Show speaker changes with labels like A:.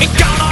A: It gonna